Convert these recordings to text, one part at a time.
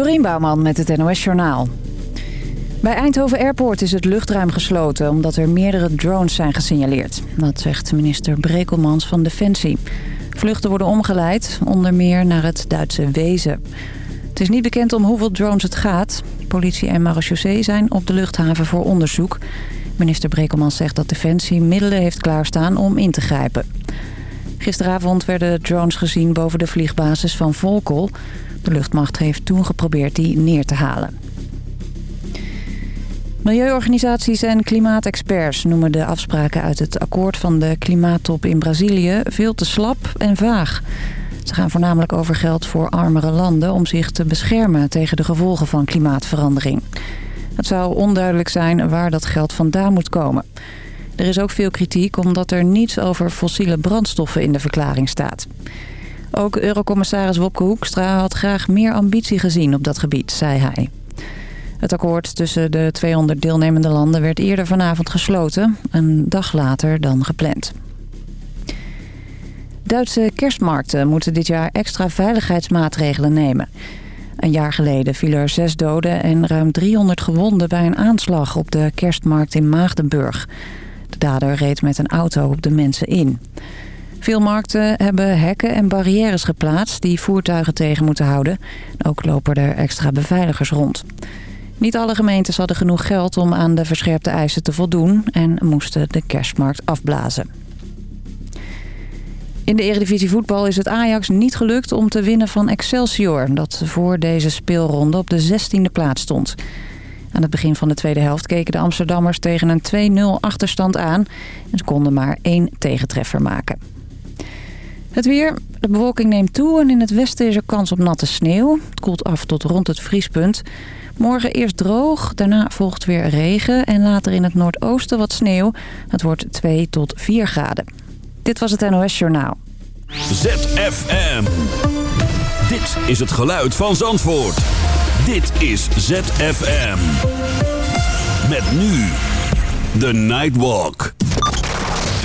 Dorien Bouwman met het NOS Journaal. Bij Eindhoven Airport is het luchtruim gesloten... omdat er meerdere drones zijn gesignaleerd. Dat zegt minister Brekelmans van Defensie. Vluchten worden omgeleid, onder meer naar het Duitse Wezen. Het is niet bekend om hoeveel drones het gaat. Politie en marechaussee zijn op de luchthaven voor onderzoek. Minister Brekelmans zegt dat Defensie middelen heeft klaarstaan om in te grijpen. Gisteravond werden drones gezien boven de vliegbasis van Volkel. De luchtmacht heeft toen geprobeerd die neer te halen. Milieuorganisaties en klimaatexperts noemen de afspraken uit het akkoord van de klimaattop in Brazilië veel te slap en vaag. Ze gaan voornamelijk over geld voor armere landen om zich te beschermen tegen de gevolgen van klimaatverandering. Het zou onduidelijk zijn waar dat geld vandaan moet komen. Er is ook veel kritiek omdat er niets over fossiele brandstoffen in de verklaring staat. Ook eurocommissaris Wopke Hoekstra had graag meer ambitie gezien op dat gebied, zei hij. Het akkoord tussen de 200 deelnemende landen werd eerder vanavond gesloten, een dag later dan gepland. Duitse kerstmarkten moeten dit jaar extra veiligheidsmaatregelen nemen. Een jaar geleden vielen er zes doden en ruim 300 gewonden bij een aanslag op de kerstmarkt in Maagdenburg. De dader reed met een auto op de mensen in. Veel markten hebben hekken en barrières geplaatst die voertuigen tegen moeten houden. Ook lopen er extra beveiligers rond. Niet alle gemeentes hadden genoeg geld om aan de verscherpte eisen te voldoen... en moesten de kerstmarkt afblazen. In de Eredivisie voetbal is het Ajax niet gelukt om te winnen van Excelsior... dat voor deze speelronde op de 16e plaats stond. Aan het begin van de tweede helft keken de Amsterdammers tegen een 2-0 achterstand aan... en ze konden maar één tegentreffer maken. Het weer. De bewolking neemt toe en in het westen is er kans op natte sneeuw. Het koelt af tot rond het vriespunt. Morgen eerst droog, daarna volgt weer regen en later in het noordoosten wat sneeuw. Het wordt 2 tot 4 graden. Dit was het NOS Journaal. ZFM. Dit is het geluid van Zandvoort. Dit is ZFM. Met nu The Nightwalk.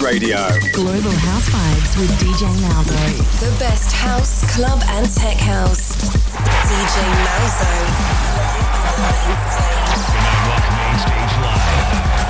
Radio. Global House Vibes with DJ Malzo. The best house, club, and tech house. DJ Malzo. Nightwalk Main Stage Live.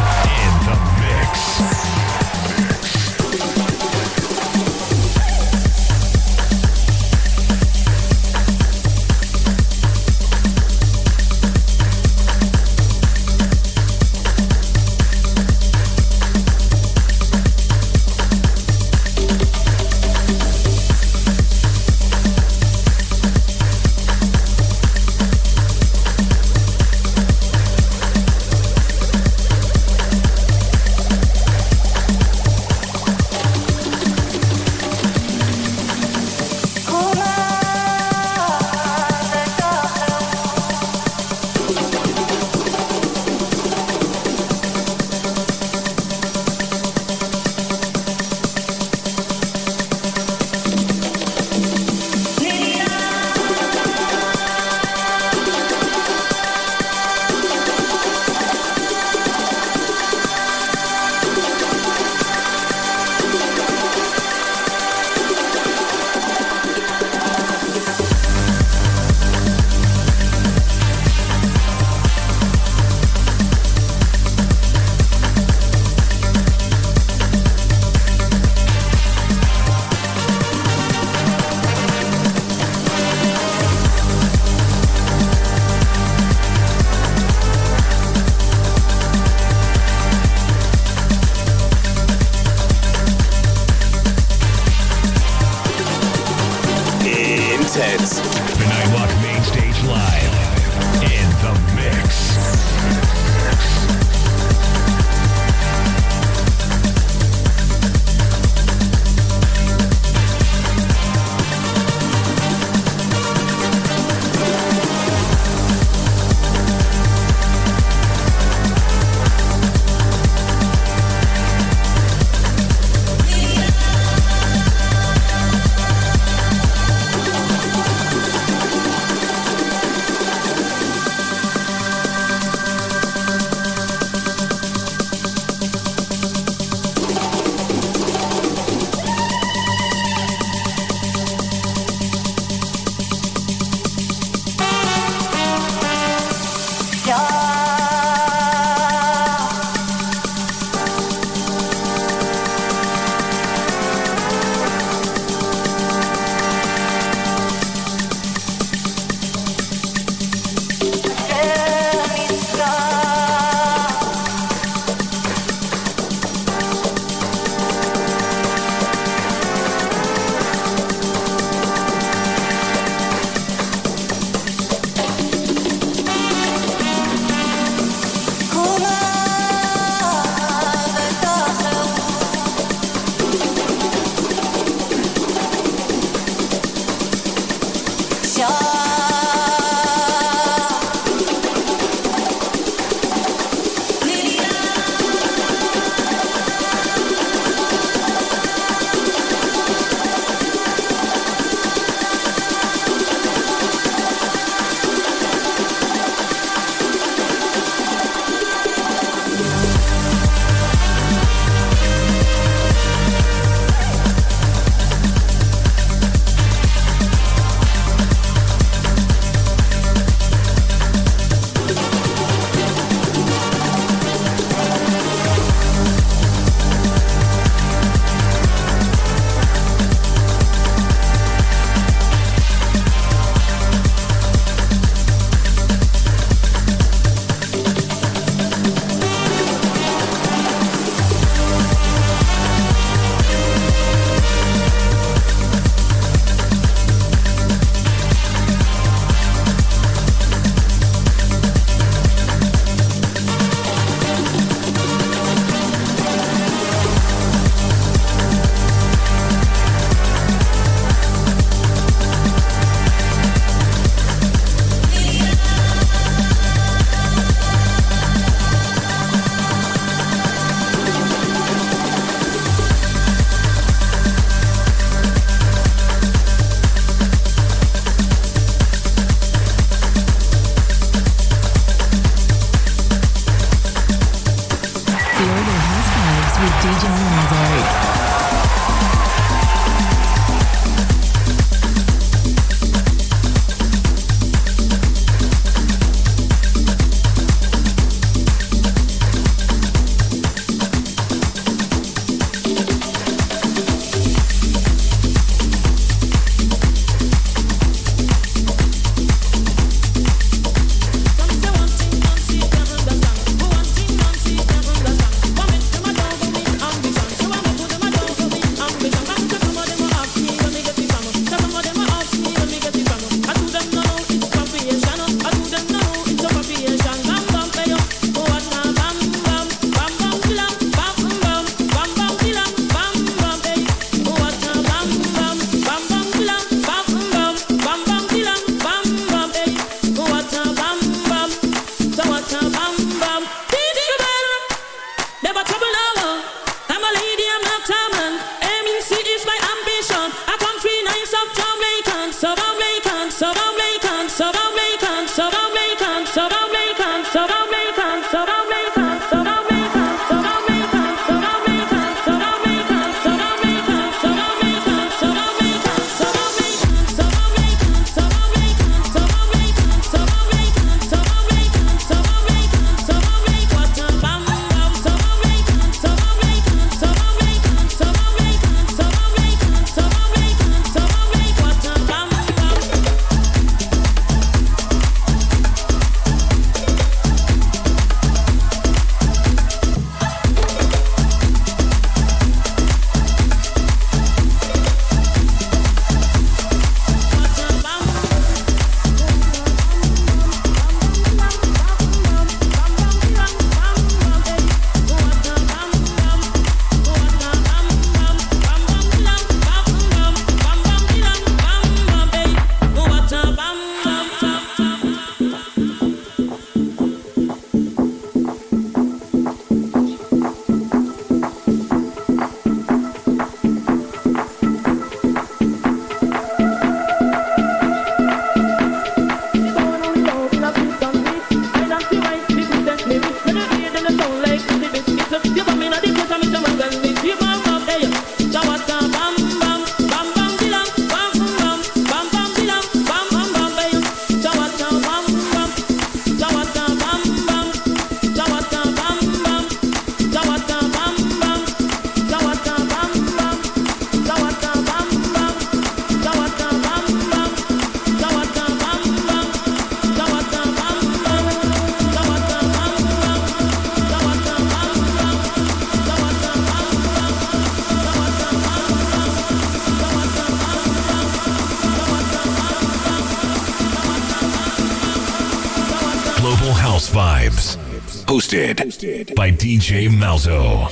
Hosted by DJ Malzo.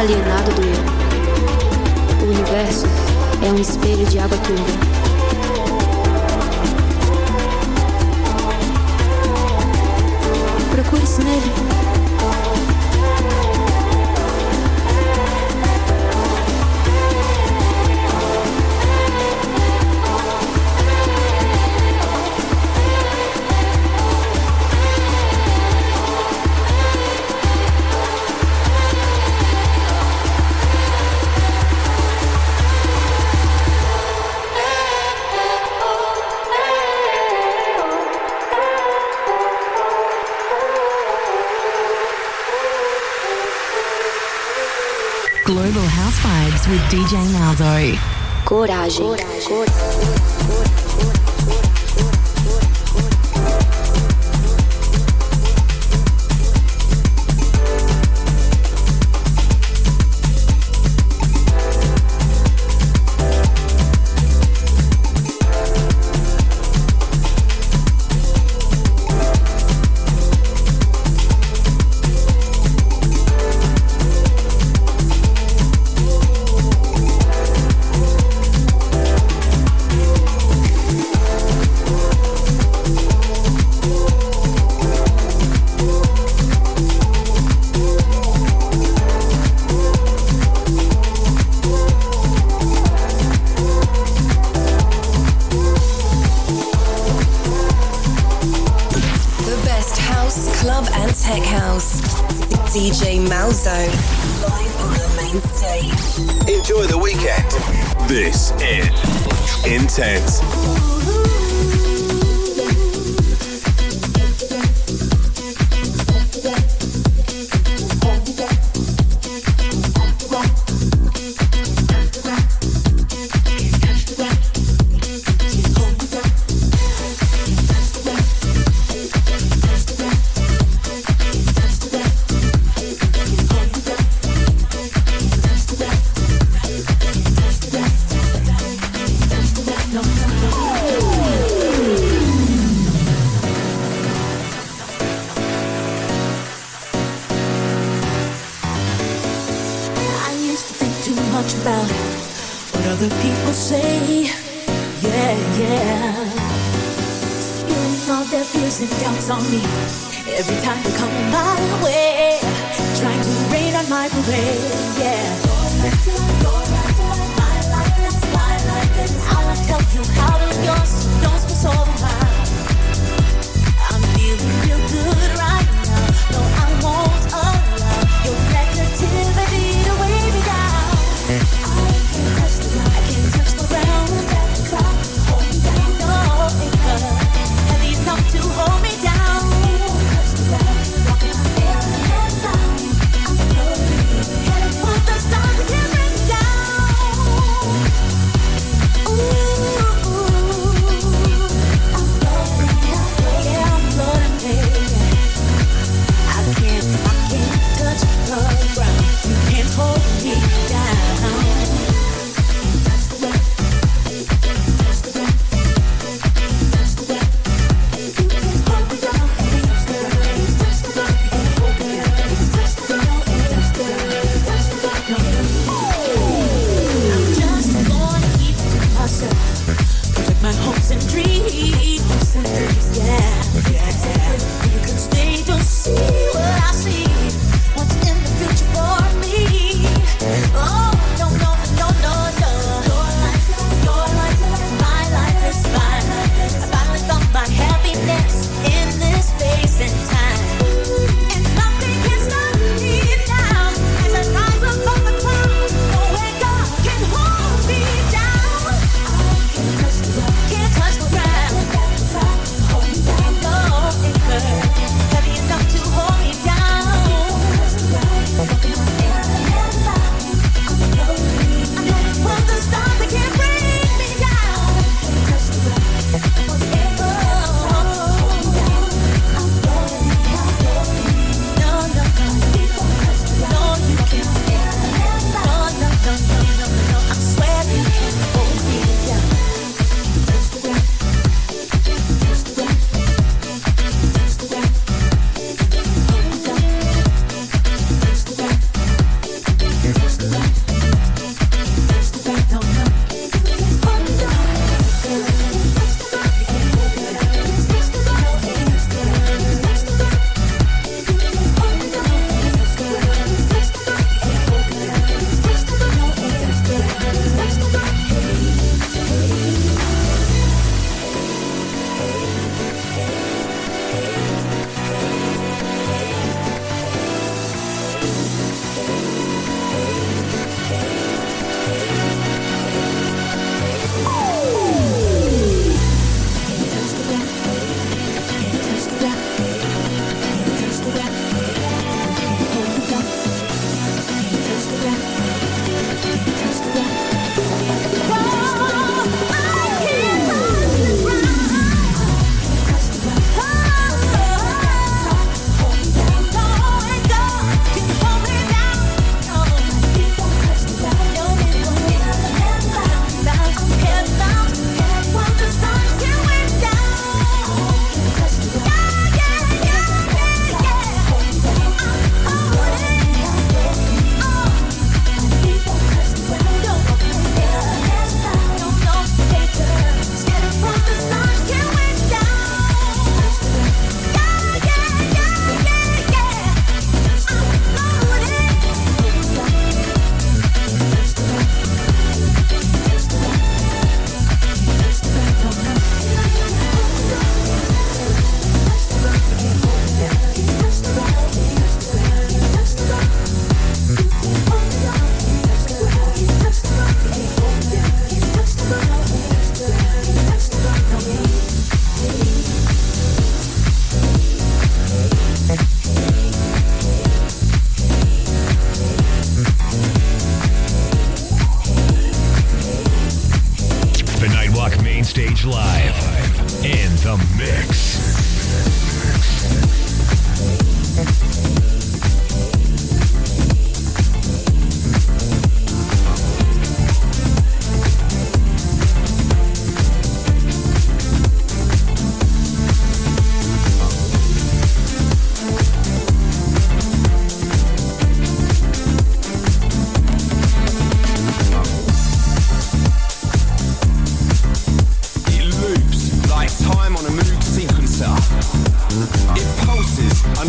alienado do eu. O universo é um espelho de água turva. Procure-se nele coragem. coragem. coragem.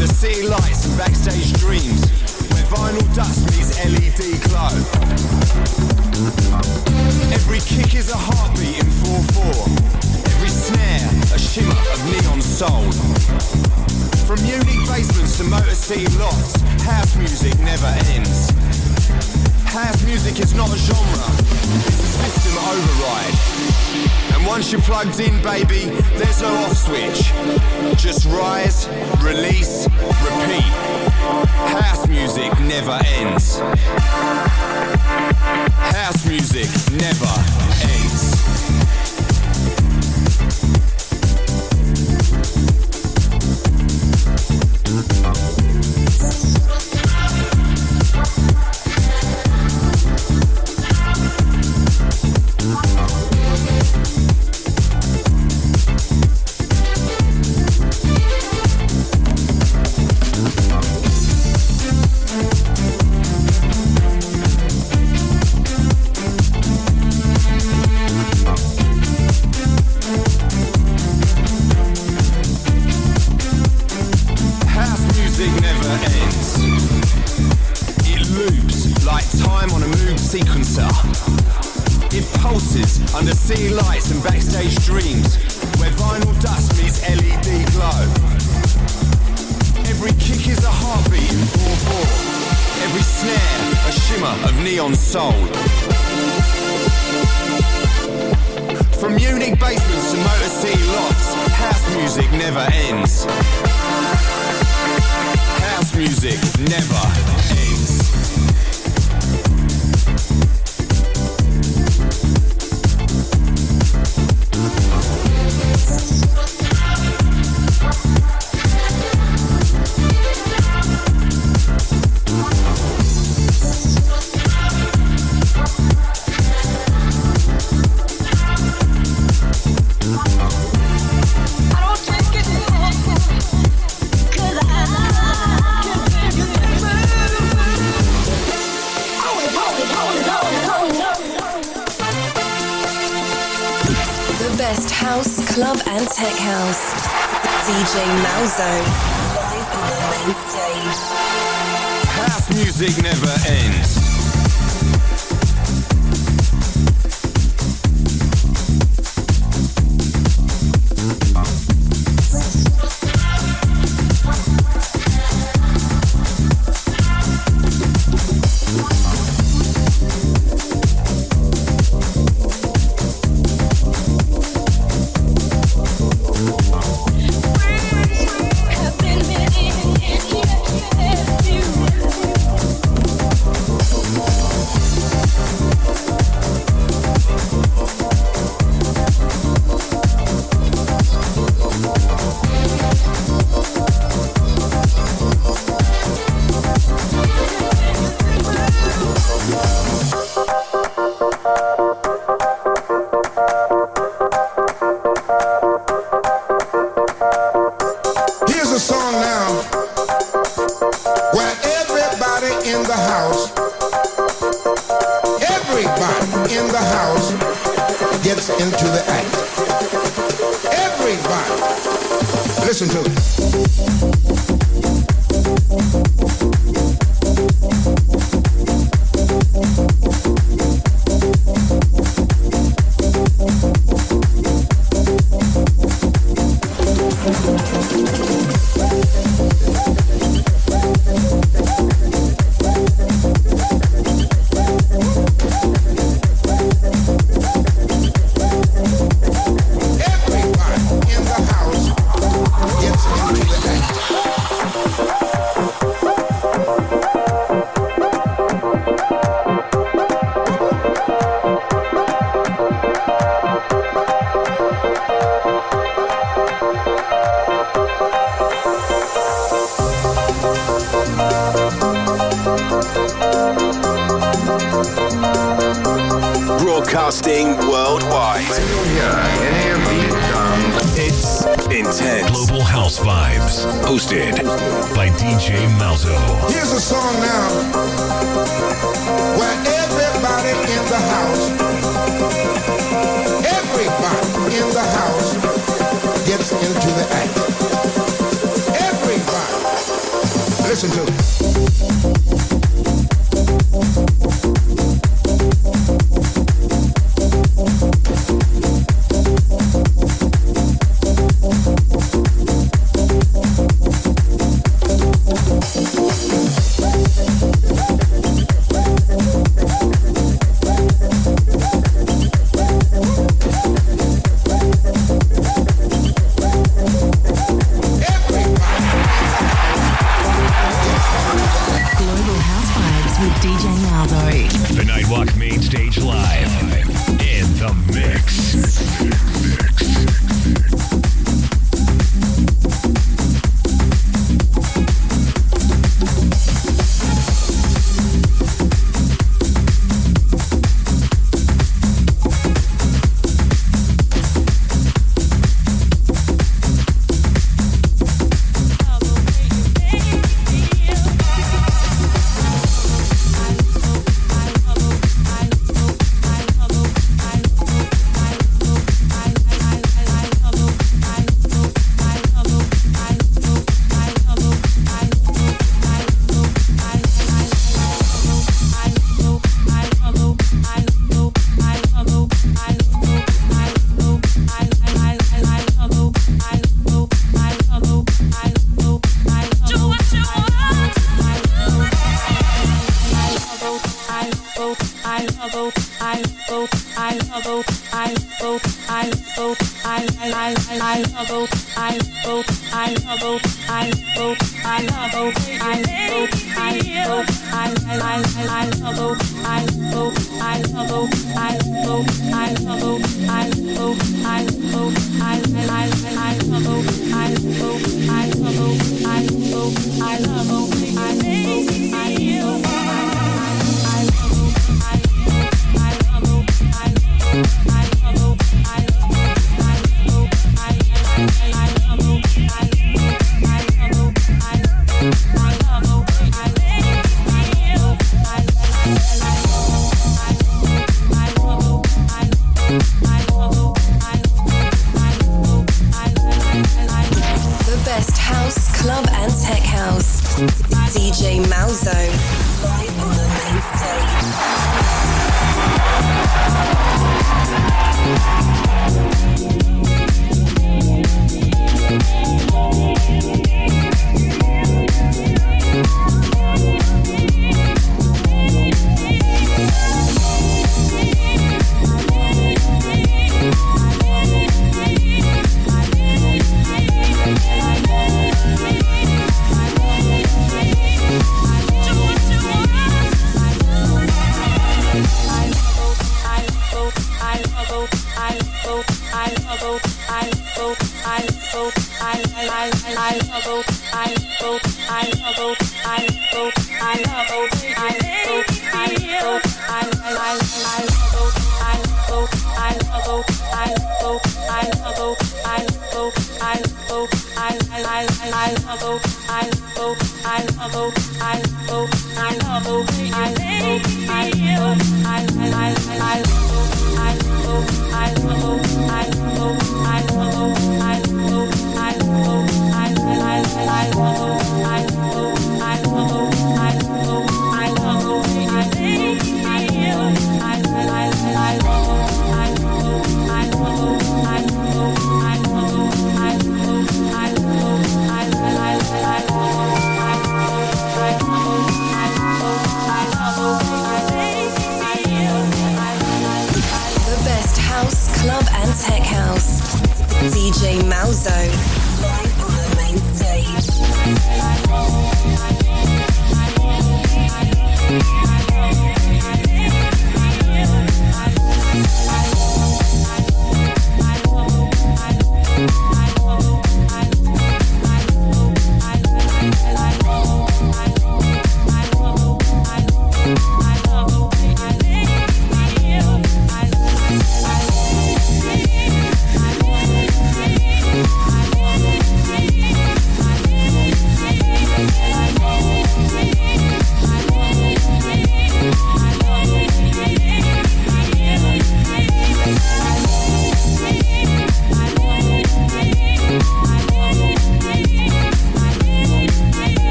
Under city lights and backstage dreams, where vinyl dust meets LED glow. Every kick is a heartbeat in 4-4. Every snare, a shimmer of neon soul. From unique basements to motor city lofts, house music never ends. House music is not a genre, it's a system override. And once you're plugged in, baby, there's no off switch. Just rise, release, repeat. House music never ends. House music never ends. The mix. DJ Malzo.